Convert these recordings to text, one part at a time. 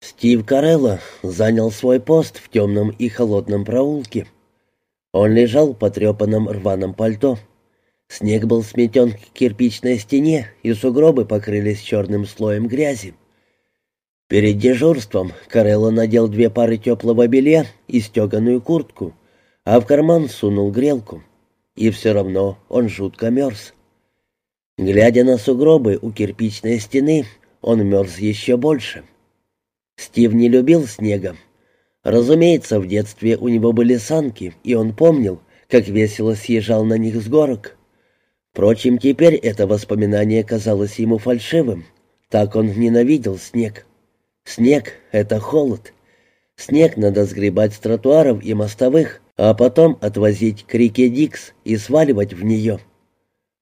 Стив Карелло занял свой пост в темном и холодном проулке. Он лежал в потрепанном рваном пальто. Снег был сметен к кирпичной стене, и сугробы покрылись черным слоем грязи. Перед дежурством Карелло надел две пары теплого белья и стеганую куртку, а в карман сунул грелку. И все равно он жутко мерз. Глядя на сугробы у кирпичной стены, он мерз еще больше. Стив не любил снега. Разумеется, в детстве у него были санки, и он помнил, как весело съезжал на них с горок. Впрочем, теперь это воспоминание казалось ему фальшивым. Так он ненавидел снег. Снег — это холод. Снег надо сгребать с тротуаров и мостовых, а потом отвозить к реке Дикс и сваливать в нее.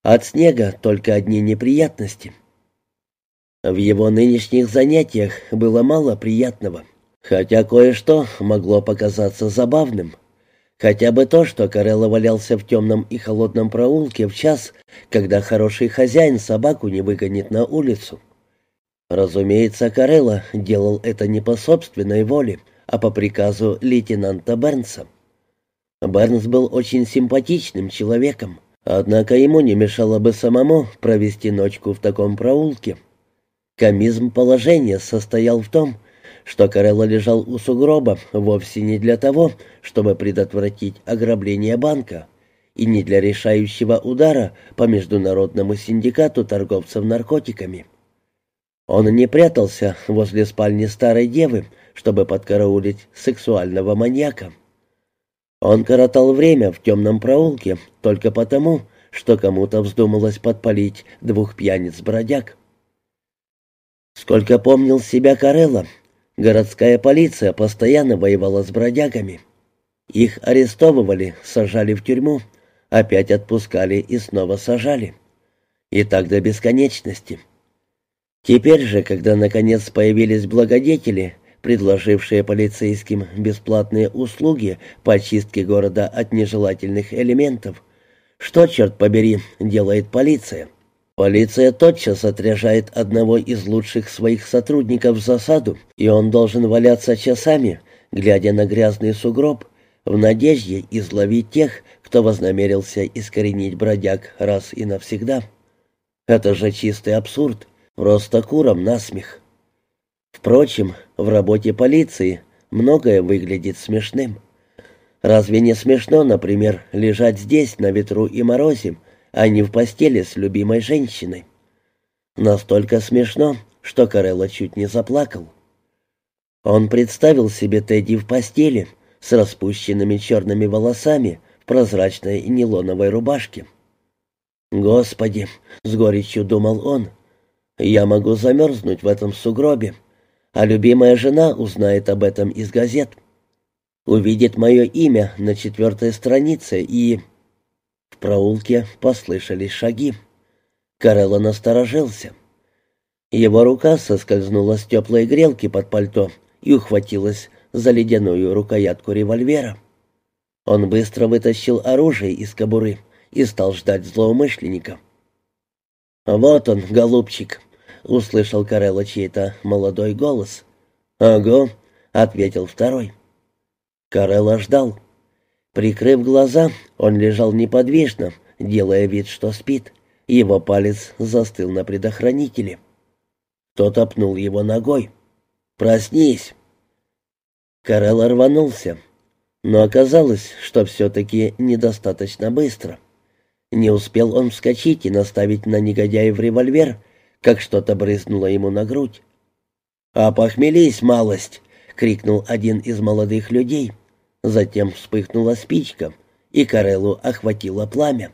От снега только одни неприятности — в его нынешних занятиях было мало приятного, хотя кое-что могло показаться забавным. Хотя бы то, что Карелла валялся в темном и холодном проулке в час, когда хороший хозяин собаку не выгонит на улицу. Разумеется, Карелла делал это не по собственной воле, а по приказу лейтенанта Бернса. Бернс был очень симпатичным человеком, однако ему не мешало бы самому провести ночку в таком проулке. Комизм положения состоял в том, что Карелло лежал у сугроба вовсе не для того, чтобы предотвратить ограбление банка, и не для решающего удара по международному синдикату торговцев наркотиками. Он не прятался возле спальни старой девы, чтобы подкараулить сексуального маньяка. Он коротал время в темном проулке только потому, что кому-то вздумалось подпалить двух пьяниц-бродяг. Сколько помнил себя Карелла, городская полиция постоянно воевала с бродягами. Их арестовывали, сажали в тюрьму, опять отпускали и снова сажали. И так до бесконечности. Теперь же, когда наконец появились благодетели, предложившие полицейским бесплатные услуги по очистке города от нежелательных элементов, что, черт побери, делает полиция? Полиция тотчас отряжает одного из лучших своих сотрудников в засаду, и он должен валяться часами, глядя на грязный сугроб, в надежде изловить тех, кто вознамерился искоренить бродяг раз и навсегда. Это же чистый абсурд, просто куром насмех. Впрочем, в работе полиции многое выглядит смешным. Разве не смешно, например, лежать здесь на ветру и морозе, а не в постели с любимой женщиной. Настолько смешно, что Карелла чуть не заплакал. Он представил себе Тедди в постели с распущенными черными волосами в прозрачной нейлоновой рубашке. «Господи!» — с горечью думал он. «Я могу замерзнуть в этом сугробе, а любимая жена узнает об этом из газет. Увидит мое имя на четвертой странице и...» В проулке послышались шаги. Карелло насторожился. Его рука соскользнула с теплой грелки под пальто и ухватилась за ледяную рукоятку револьвера. Он быстро вытащил оружие из кобуры и стал ждать злоумышленника. «Вот он, голубчик», — услышал Карелло чей-то молодой голос. «Ага», — ответил второй. Карелло ждал. Прикрыв глаза, он лежал неподвижно, делая вид, что спит. Его палец застыл на предохранителе. Кто-то пнул его ногой. «Проснись!» Карел рванулся, но оказалось, что все-таки недостаточно быстро. Не успел он вскочить и наставить на негодяев револьвер, как что-то брызнуло ему на грудь. «А похмелись, малость!» — крикнул один из молодых людей — Затем вспыхнула спичка, и Кареллу охватило пламя.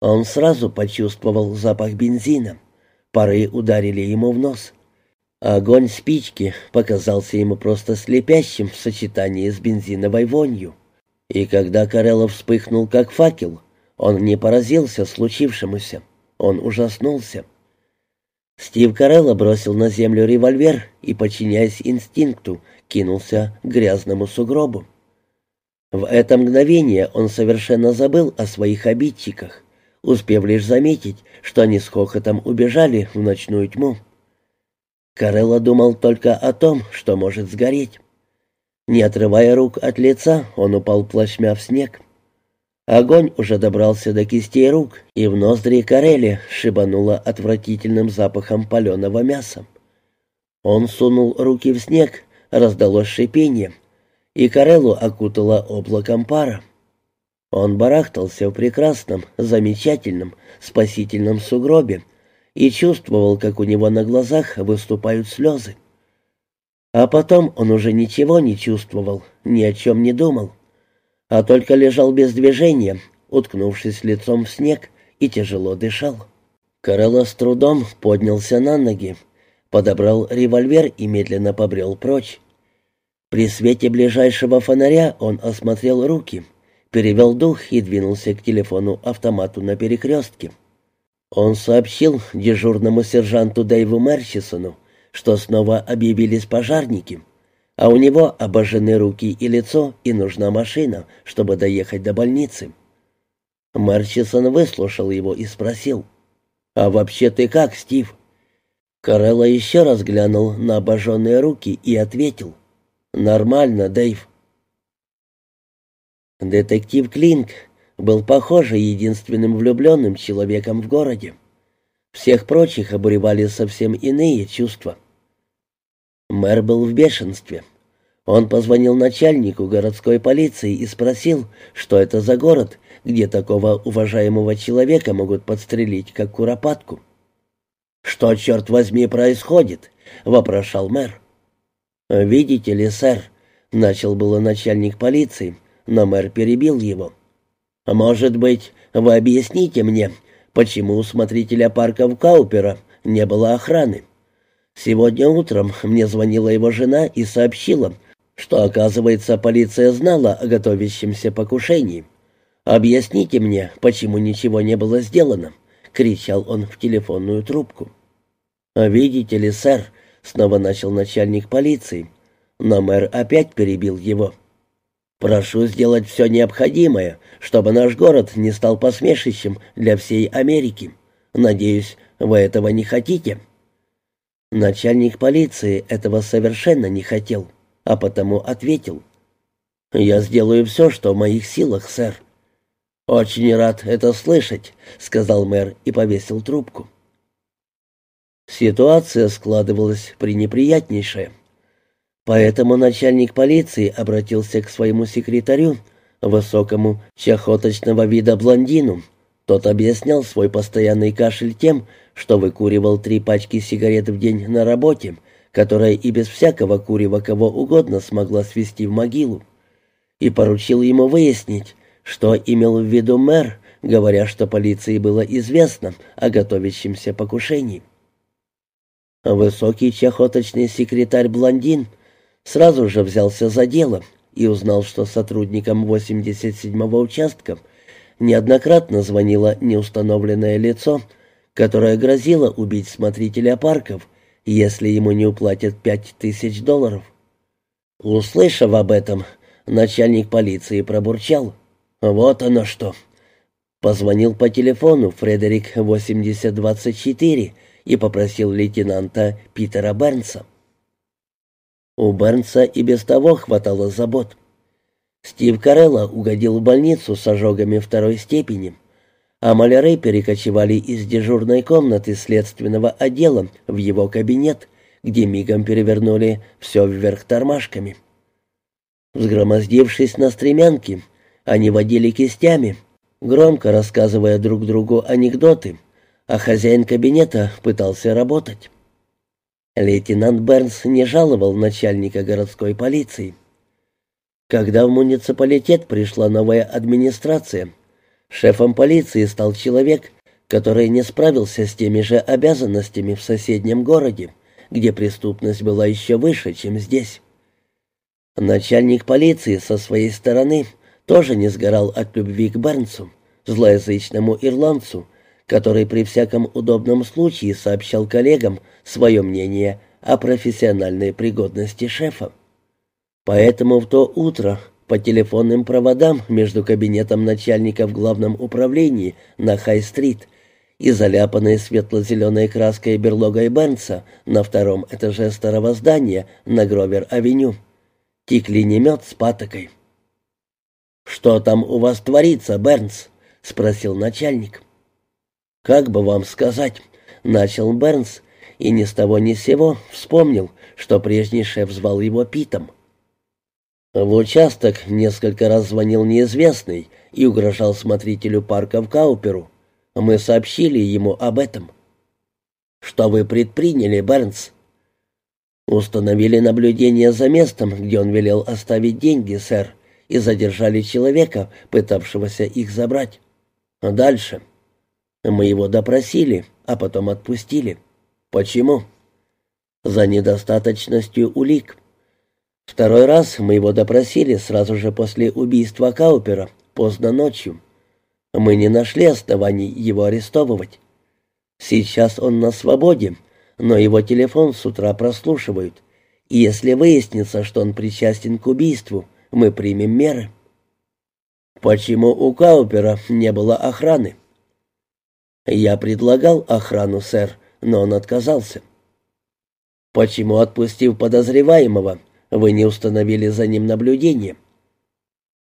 Он сразу почувствовал запах бензина. Пары ударили ему в нос. Огонь спички показался ему просто слепящим в сочетании с бензиновой вонью. И когда Карелло вспыхнул как факел, он не поразился случившемуся. Он ужаснулся. Стив Карелло бросил на землю револьвер и, подчиняясь инстинкту, кинулся к грязному сугробу. В это мгновение он совершенно забыл о своих обидчиках, успев лишь заметить, что они с хохотом убежали в ночную тьму. Карелла думал только о том, что может сгореть. Не отрывая рук от лица, он упал плашмя в снег. Огонь уже добрался до кистей рук, и в ноздри Карели шибануло отвратительным запахом паленого мяса. Он сунул руки в снег, раздалось шипение, и Кареллу окутало облаком пара. Он барахтался в прекрасном, замечательном, спасительном сугробе, и чувствовал, как у него на глазах выступают слезы. А потом он уже ничего не чувствовал, ни о чем не думал, а только лежал без движения, уткнувшись лицом в снег, и тяжело дышал. Карелла с трудом поднялся на ноги, подобрал револьвер и медленно побрел прочь. При свете ближайшего фонаря он осмотрел руки, перевел дух и двинулся к телефону-автомату на перекрестке. Он сообщил дежурному сержанту Дэйву Мерчисону, что снова объявились пожарники, а у него обожжены руки и лицо, и нужна машина, чтобы доехать до больницы. Мерчисон выслушал его и спросил, «А вообще ты как, Стив?» Карелла еще раз глянул на обожженные руки и ответил, «Нормально, Дэйв». Детектив Клинк был, похоже, единственным влюбленным человеком в городе. Всех прочих обуревали совсем иные чувства. Мэр был в бешенстве. Он позвонил начальнику городской полиции и спросил, что это за город, где такого уважаемого человека могут подстрелить, как куропатку. «Что, черт возьми, происходит?» — вопрошал мэр. «Видите ли, сэр», — начал было начальник полиции, но мэр перебил его. «Может быть, вы объясните мне, почему у смотрителя парка в Каупера не было охраны? Сегодня утром мне звонила его жена и сообщила, что, оказывается, полиция знала о готовящемся покушении. Объясните мне, почему ничего не было сделано?» — кричал он в телефонную трубку. «Видите ли, сэр», — снова начал начальник полиции, но мэр опять перебил его. Прошу сделать все необходимое, чтобы наш город не стал посмешищем для всей Америки. Надеюсь, вы этого не хотите». Начальник полиции этого совершенно не хотел, а потому ответил. «Я сделаю все, что в моих силах, сэр». «Очень рад это слышать», — сказал мэр и повесил трубку. Ситуация складывалась пренеприятнейшая. Поэтому начальник полиции обратился к своему секретарю, высокому, чахоточного вида блондину. Тот объяснял свой постоянный кашель тем, что выкуривал три пачки сигарет в день на работе, которая и без всякого курева кого угодно смогла свести в могилу, и поручил ему выяснить, что имел в виду мэр, говоря, что полиции было известно о готовящемся покушении. Высокий чахоточный секретарь-блондин — Сразу же взялся за дело и узнал, что сотрудникам 87-го участка неоднократно звонило неустановленное лицо, которое грозило убить смотрителя парков, если ему не уплатят пять тысяч долларов. Услышав об этом, начальник полиции пробурчал. «Вот оно что!» Позвонил по телефону Фредерик 8024 и попросил лейтенанта Питера Бернса. У Бернса и без того хватало забот. Стив Карелла угодил в больницу с ожогами второй степени, а маляры перекочевали из дежурной комнаты следственного отдела в его кабинет, где мигом перевернули все вверх тормашками. Взгромоздившись на стремянки, они водили кистями, громко рассказывая друг другу анекдоты, а хозяин кабинета пытался работать. Лейтенант Бернс не жаловал начальника городской полиции. Когда в муниципалитет пришла новая администрация, шефом полиции стал человек, который не справился с теми же обязанностями в соседнем городе, где преступность была еще выше, чем здесь. Начальник полиции со своей стороны тоже не сгорал от любви к Бернсу, злоязычному ирландцу, который при всяком удобном случае сообщал коллегам свое мнение о профессиональной пригодности шефа. Поэтому в то утро по телефонным проводам между кабинетом начальника в главном управлении на Хай-стрит и заляпанной светло-зеленой краской берлогой Бернса на втором этаже старого здания на Гровер-авеню. Текли не мед с патокой. «Что там у вас творится, Бернс?» — спросил начальник. «Как бы вам сказать?» — начал Бернс, и ни с того ни с сего вспомнил, что прежний шеф звал его Питом. В участок несколько раз звонил неизвестный и угрожал смотрителю парка в Кауперу. Мы сообщили ему об этом. «Что вы предприняли, Бернс?» «Установили наблюдение за местом, где он велел оставить деньги, сэр, и задержали человека, пытавшегося их забрать. А дальше?» «Мы его допросили, а потом отпустили. Почему?» «За недостаточностью улик». Второй раз мы его допросили сразу же после убийства Каупера, поздно ночью. Мы не нашли оснований его арестовывать. Сейчас он на свободе, но его телефон с утра прослушивают. И если выяснится, что он причастен к убийству, мы примем меры. Почему у Каупера не было охраны? Я предлагал охрану, сэр, но он отказался. Почему, отпустив подозреваемого, вы не установили за ним наблюдение?»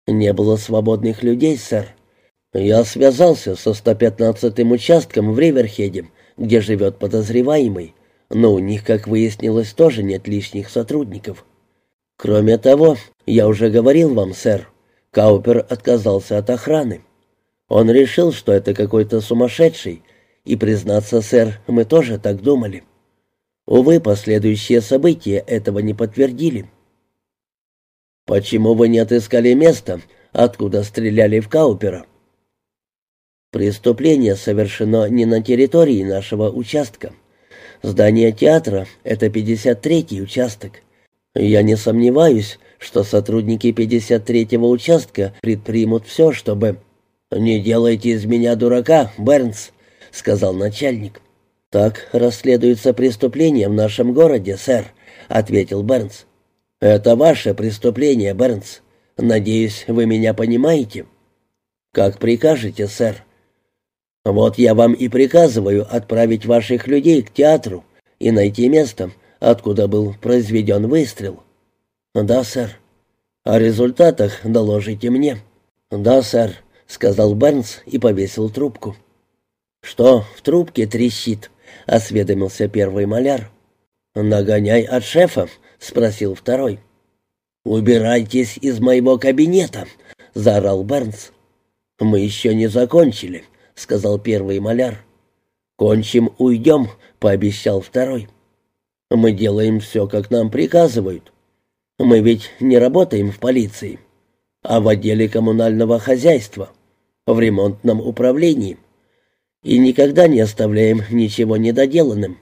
«Не было свободных людей, сэр. Я связался со 115-м участком в Риверхеде, где живет подозреваемый, но у них, как выяснилось, тоже нет лишних сотрудников. Кроме того, я уже говорил вам, сэр, Каупер отказался от охраны. Он решил, что это какой-то сумасшедший, и, признаться, сэр, мы тоже так думали. Увы, последующие события этого не подтвердили. Почему вы не отыскали место, откуда стреляли в Каупера? Преступление совершено не на территории нашего участка. Здание театра — это 53-й участок. Я не сомневаюсь, что сотрудники 53-го участка предпримут все, чтобы... «Не делайте из меня дурака, Бернс», — сказал начальник. «Так расследуется преступление в нашем городе, сэр», — ответил Бернс. «Это ваше преступление, Бернс. Надеюсь, вы меня понимаете?» «Как прикажете, сэр». «Вот я вам и приказываю отправить ваших людей к театру и найти место, откуда был произведен выстрел». «Да, сэр». «О результатах доложите мне». «Да, сэр», — сказал Бернс и повесил трубку. «Что в трубке трещит?» — осведомился первый маляр. «Нагоняй от шефа», — спросил второй. «Убирайтесь из моего кабинета», — заорал Бернс. «Мы еще не закончили», — сказал первый маляр. «Кончим, уйдем», — пообещал второй. «Мы делаем все, как нам приказывают. Мы ведь не работаем в полиции, а в отделе коммунального хозяйства, в ремонтном управлении» и никогда не оставляем ничего недоделанным.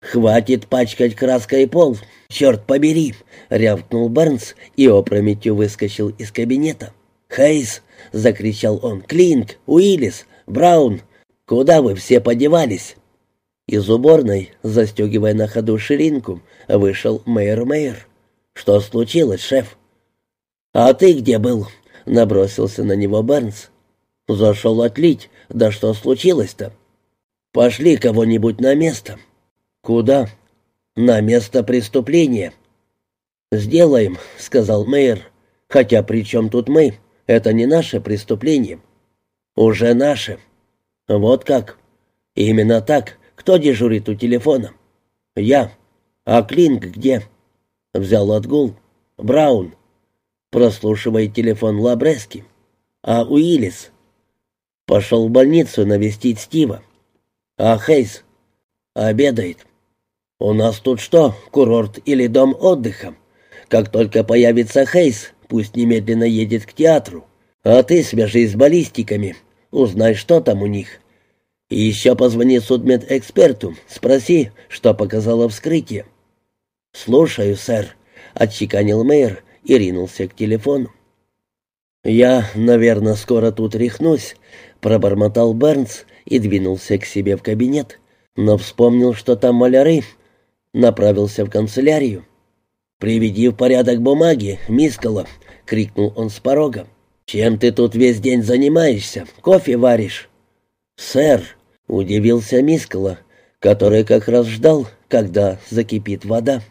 «Хватит пачкать краской пол, черт побери!» — рявкнул Бернс и опрометью выскочил из кабинета. «Хейс!» — закричал он. «Клинк! Уиллис! Браун! Куда вы все подевались?» Из уборной, застегивая на ходу ширинку, вышел мэр Мэйр. «Что случилось, шеф?» «А ты где был?» — набросился на него Бернс. «Зашел отлить. Да что случилось-то?» «Пошли кого-нибудь на место». «Куда?» «На место преступления». «Сделаем», — сказал мэр. «Хотя при чем тут мы? Это не наше преступление». «Уже наше». «Вот как?» «Именно так. Кто дежурит у телефона?» «Я». «А Клинк где?» «Взял отгул». «Браун». «Прослушивает телефон Лабрески». «А Уиллис?» «Пошел в больницу навестить Стива». «А Хейс?» «Обедает». «У нас тут что, курорт или дом отдыха? Как только появится Хейс, пусть немедленно едет к театру. А ты свяжись с баллистиками, узнай, что там у них. И еще позвони судмедэксперту, спроси, что показало вскрытие». «Слушаю, сэр», — отчеканил мэр и ринулся к телефону. «Я, наверное, скоро тут рехнусь», — пробормотал Бернс и двинулся к себе в кабинет, но вспомнил, что там маляры, направился в канцелярию. «Приведи в порядок бумаги, мискала!» — крикнул он с порога. «Чем ты тут весь день занимаешься? Кофе варишь?» «Сэр!» Удивился Мискала, который как раз ждал, когда закипит вода.